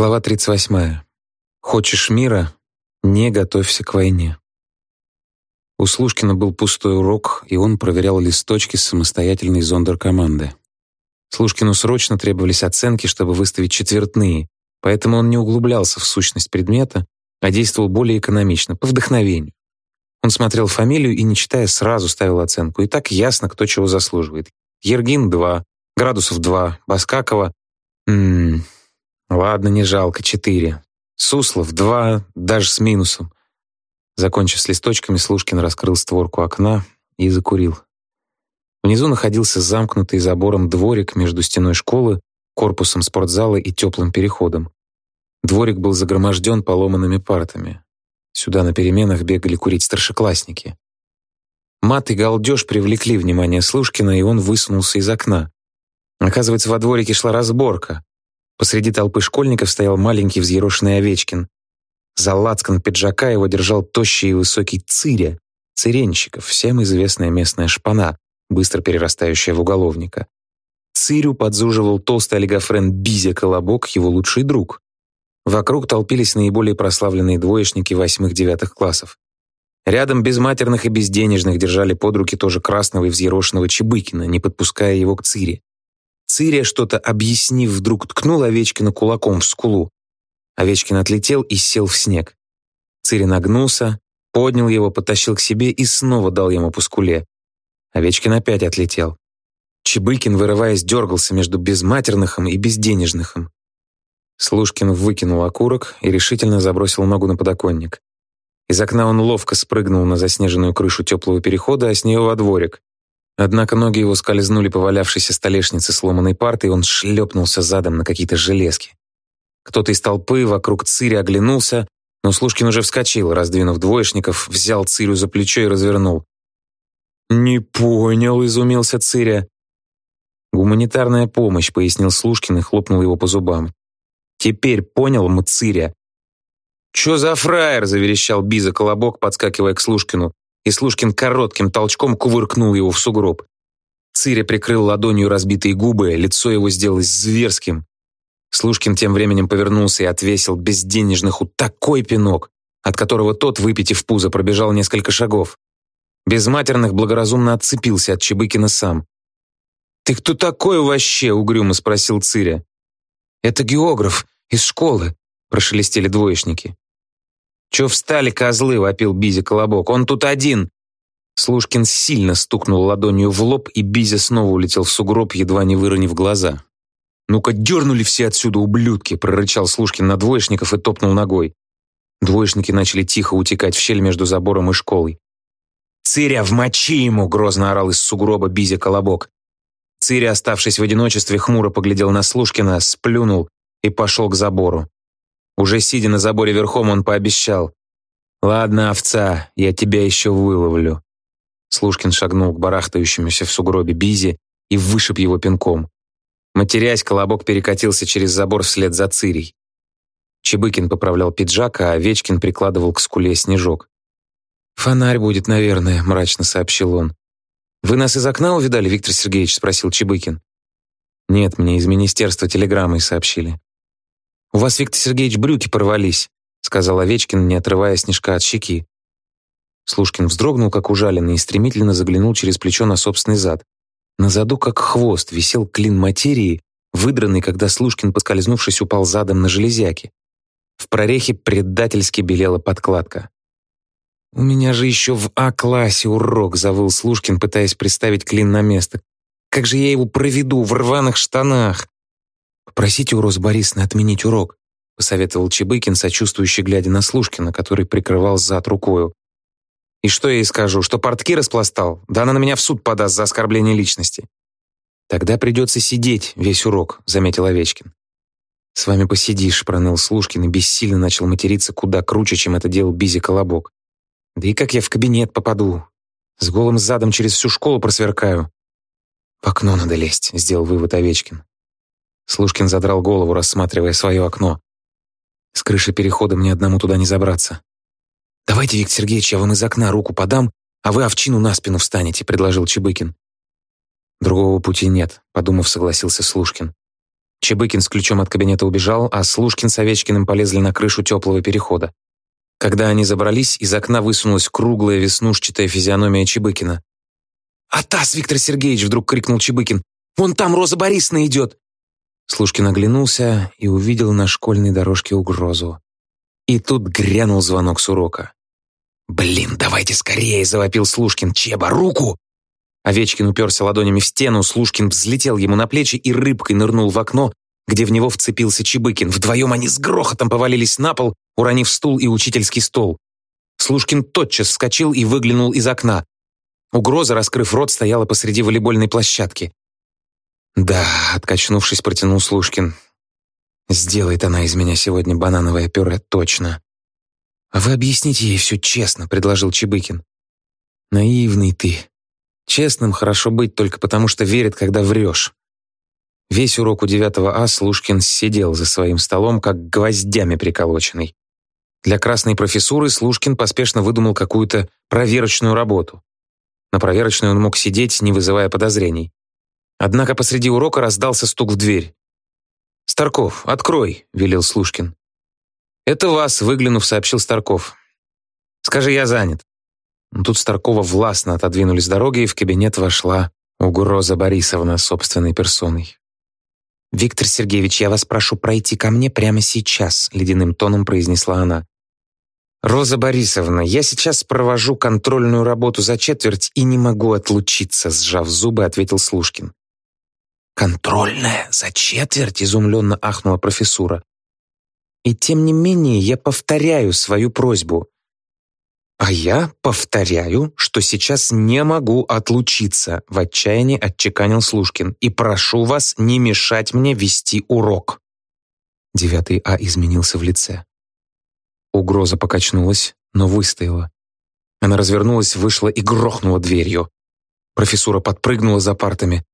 Глава 38. Хочешь мира? Не готовься к войне. У Слушкина был пустой урок, и он проверял листочки с самостоятельной зондеркоманды. Слушкину срочно требовались оценки, чтобы выставить четвертные, поэтому он не углублялся в сущность предмета, а действовал более экономично, по вдохновению. Он смотрел фамилию и, не читая, сразу ставил оценку. И так ясно, кто чего заслуживает. Ергин — 2, Градусов 2, Баскакова... Ладно, не жалко, четыре. Суслов два, даже с минусом. Закончив с листочками, Слушкин раскрыл створку окна и закурил. Внизу находился замкнутый забором дворик между стеной школы, корпусом спортзала и теплым переходом. Дворик был загроможден поломанными партами. Сюда на переменах бегали курить старшеклассники. Мат и галдеж привлекли внимание Слушкина, и он высунулся из окна. Оказывается, во дворике шла разборка. Посреди толпы школьников стоял маленький взъерошенный Овечкин. За лацкан пиджака его держал тощий и высокий Циря, Циренщиков, всем известная местная шпана, быстро перерастающая в уголовника. Цирю подзуживал толстый олигофрен Бизя Колобок, его лучший друг. Вокруг толпились наиболее прославленные двоечники восьмых-девятых классов. Рядом безматерных и безденежных держали под руки тоже красного и взъерошенного Чебыкина, не подпуская его к Цире. Цирия, что-то объяснив, вдруг ткнул Овечкина кулаком в скулу. Овечкин отлетел и сел в снег. Цири нагнулся, поднял его, потащил к себе и снова дал ему по скуле. Овечкин опять отлетел. Чебыкин, вырываясь, дергался между безматерныхом и безденежныхом. Слушкин выкинул окурок и решительно забросил ногу на подоконник. Из окна он ловко спрыгнул на заснеженную крышу теплого перехода, а с нее во дворик. Однако ноги его скользнули по валявшейся столешнице сломанной парты, и он шлепнулся задом на какие-то железки. Кто-то из толпы вокруг Цири оглянулся, но Слушкин уже вскочил, раздвинув двоечников, взял Цирю за плечо и развернул. «Не понял», — изумился Циря. «Гуманитарная помощь», — пояснил Слушкин и хлопнул его по зубам. «Теперь понял, Мциря». «Чё за фраер?» — заверещал Биза Колобок, подскакивая к Слушкину и Слушкин коротким толчком кувыркнул его в сугроб. Циря прикрыл ладонью разбитые губы, лицо его сделалось зверским. Слушкин тем временем повернулся и отвесил безденежных у такой пинок, от которого тот, выпитив пузо, пробежал несколько шагов. Безматерных благоразумно отцепился от Чебыкина сам. «Ты кто такой вообще?» — угрюмо спросил Циря. «Это географ из школы», — прошелестели двоечники. «Чё встали, козлы?» — вопил Бизи Колобок. «Он тут один!» Слушкин сильно стукнул ладонью в лоб, и Бизя снова улетел в сугроб, едва не выронив глаза. «Ну-ка, дернули все отсюда, ублюдки!» — прорычал Слушкин на двоечников и топнул ногой. Двоечники начали тихо утекать в щель между забором и школой. «Циря, вмочи ему!» — грозно орал из сугроба Бизя Колобок. Циря, оставшись в одиночестве, хмуро поглядел на Слушкина, сплюнул и пошел к забору. Уже сидя на заборе верхом, он пообещал. «Ладно, овца, я тебя еще выловлю». Слушкин шагнул к барахтающемуся в сугробе Бизи и вышиб его пинком. Матерясь, колобок перекатился через забор вслед за Цирей. Чебыкин поправлял пиджак, а Овечкин прикладывал к скуле снежок. «Фонарь будет, наверное», — мрачно сообщил он. «Вы нас из окна увидали, Виктор Сергеевич?» — спросил Чебыкин. «Нет, мне из министерства телеграммой сообщили». «У вас, Виктор Сергеевич, брюки порвались», сказал Овечкин, не отрывая снежка от щеки. Слушкин вздрогнул, как ужаленный, и стремительно заглянул через плечо на собственный зад. На заду, как хвост, висел клин материи, выдранный, когда Слушкин, поскользнувшись, упал задом на железяки. В прорехе предательски белела подкладка. «У меня же еще в А-классе урок», — завыл Слушкин, пытаясь приставить клин на место. «Как же я его проведу в рваных штанах?» «Попросите у Рос Борисовны отменить урок», посоветовал Чебыкин, сочувствующий, глядя на Слушкина, который прикрывал зад рукою. «И что я ей скажу, что портки распластал? Да она на меня в суд подаст за оскорбление личности». «Тогда придется сидеть весь урок», — заметил Овечкин. «С вами посидишь», — проныл Слушкин и бессильно начал материться куда круче, чем это делал Бизи Колобок. «Да и как я в кабинет попаду? С голым задом через всю школу просверкаю». «В окно надо лезть», — сделал вывод Овечкин. Слушкин задрал голову, рассматривая свое окно. С крыши перехода мне одному туда не забраться. «Давайте, Виктор Сергеевич, я вам из окна руку подам, а вы овчину на спину встанете», — предложил Чебыкин. «Другого пути нет», — подумав, согласился Слушкин. Чебыкин с ключом от кабинета убежал, а Слушкин с Овечкиным полезли на крышу теплого перехода. Когда они забрались, из окна высунулась круглая веснушчатая физиономия Чебыкина. «Атас, Виктор Сергеевич!» — вдруг крикнул Чебыкин. «Вон там Роза Борисовна идет!» Слушкин оглянулся и увидел на школьной дорожке угрозу. И тут грянул звонок с урока. «Блин, давайте скорее!» — завопил Слушкин. «Чеба, руку!» Овечкин уперся ладонями в стену, Слушкин взлетел ему на плечи и рыбкой нырнул в окно, где в него вцепился Чебыкин. Вдвоем они с грохотом повалились на пол, уронив стул и учительский стол. Слушкин тотчас вскочил и выглянул из окна. Угроза, раскрыв рот, стояла посреди волейбольной площадки. «Да», — откачнувшись, протянул Слушкин. «Сделает она из меня сегодня банановое пюре, точно». «А вы объясните ей все честно», — предложил Чебыкин. «Наивный ты. Честным хорошо быть только потому, что верит, когда врешь». Весь урок у 9 А Слушкин сидел за своим столом, как гвоздями приколоченный. Для красной профессуры Слушкин поспешно выдумал какую-то проверочную работу. На проверочной он мог сидеть, не вызывая подозрений. Однако посреди урока раздался стук в дверь. «Старков, открой!» — велел Слушкин. «Это вас», — выглянув, сообщил Старков. «Скажи, я занят». Тут Старкова властно отодвинули с дороги, и в кабинет вошла угроза Борисовна собственной персоной. «Виктор Сергеевич, я вас прошу пройти ко мне прямо сейчас», — ледяным тоном произнесла она. «Роза Борисовна, я сейчас провожу контрольную работу за четверть и не могу отлучиться», — сжав зубы, ответил Слушкин. «Контрольная за четверть?» — изумленно ахнула профессура. «И тем не менее я повторяю свою просьбу. «А я повторяю, что сейчас не могу отлучиться», в отчаянии отчеканил Слушкин. «И прошу вас не мешать мне вести урок». Девятый А изменился в лице. Угроза покачнулась, но выстояла. Она развернулась, вышла и грохнула дверью. Профессура подпрыгнула за партами.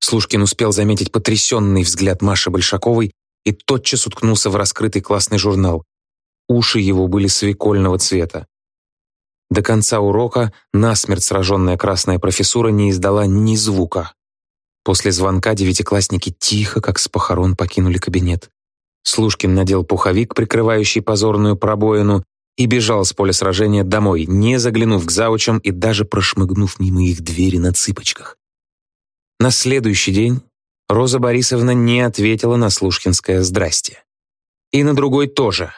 Слушкин успел заметить потрясенный взгляд Маши Большаковой и тотчас уткнулся в раскрытый классный журнал. Уши его были свекольного цвета. До конца урока насмерть сраженная красная профессура не издала ни звука. После звонка девятиклассники тихо, как с похорон, покинули кабинет. Слушкин надел пуховик, прикрывающий позорную пробоину, и бежал с поля сражения домой, не заглянув к заучам и даже прошмыгнув мимо их двери на цыпочках. На следующий день Роза Борисовна не ответила на Слушкинское «здрасте». И на другой тоже.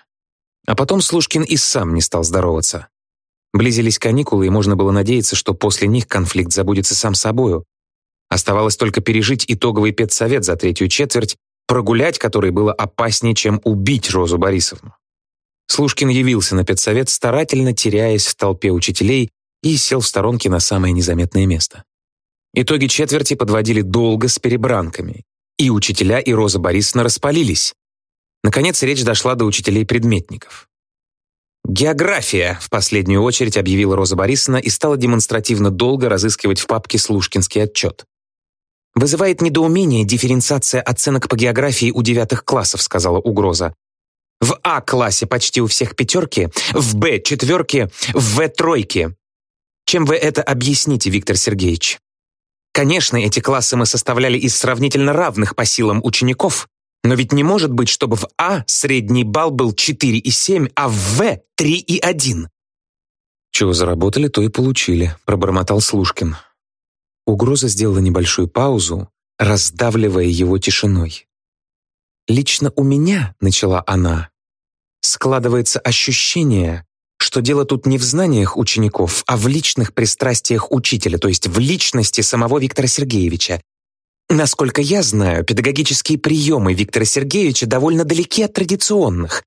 А потом Слушкин и сам не стал здороваться. Близились каникулы, и можно было надеяться, что после них конфликт забудется сам собою. Оставалось только пережить итоговый педсовет за третью четверть, прогулять который было опаснее, чем убить Розу Борисовну. Слушкин явился на педсовет, старательно теряясь в толпе учителей, и сел в сторонке на самое незаметное место. Итоги четверти подводили долго с перебранками. И учителя, и Роза Борисовна распалились. Наконец речь дошла до учителей-предметников. «География», — в последнюю очередь объявила Роза Борисовна и стала демонстративно долго разыскивать в папке Слушкинский отчет. «Вызывает недоумение дифференциация оценок по географии у девятых классов», — сказала угроза. «В А-классе почти у всех пятерки, в Б — четверки, в В — тройки. Чем вы это объясните, Виктор Сергеевич?» Конечно, эти классы мы составляли из сравнительно равных по силам учеников, но ведь не может быть, чтобы в А средний балл был 4,7, а в В 3,1. «Чего заработали, то и получили», — пробормотал Слушкин. Угроза сделала небольшую паузу, раздавливая его тишиной. «Лично у меня», — начала она, — «складывается ощущение, что дело тут не в знаниях учеников, а в личных пристрастиях учителя, то есть в личности самого Виктора Сергеевича, Насколько я знаю, педагогические приемы Виктора Сергеевича довольно далеки от традиционных.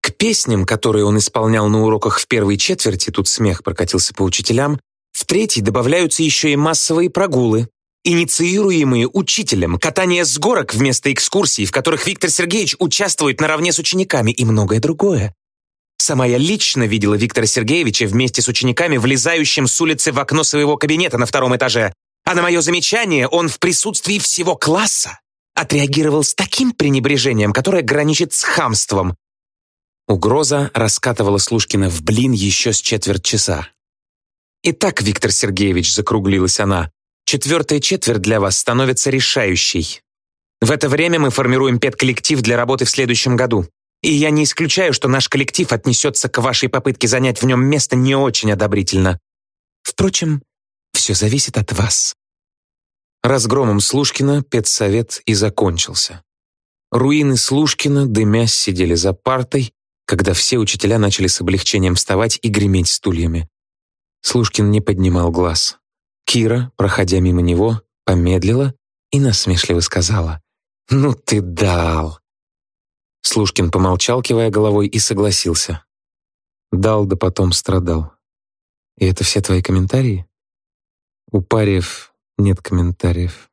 К песням, которые он исполнял на уроках в первой четверти, тут смех прокатился по учителям, в третьей добавляются еще и массовые прогулы, инициируемые учителем, катание с горок вместо экскурсий, в которых Виктор Сергеевич участвует наравне с учениками и многое другое. Сама я лично видела Виктора Сергеевича вместе с учениками, влезающим с улицы в окно своего кабинета на втором этаже, а на мое замечание он в присутствии всего класса отреагировал с таким пренебрежением, которое граничит с хамством. Угроза раскатывала Слушкина в блин еще с четверть часа. «Итак, Виктор Сергеевич», — закруглилась она, «четвертая четверть для вас становится решающей. В это время мы формируем педколлектив для работы в следующем году. И я не исключаю, что наш коллектив отнесется к вашей попытке занять в нем место не очень одобрительно. Впрочем, все зависит от вас». Разгромом Слушкина педсовет и закончился. Руины Слушкина, дымясь, сидели за партой, когда все учителя начали с облегчением вставать и греметь стульями. Слушкин не поднимал глаз. Кира, проходя мимо него, помедлила и насмешливо сказала «Ну ты дал!» Слушкин помолчал, кивая головой, и согласился. Дал, да потом страдал. И это все твои комментарии? У париев нет комментариев.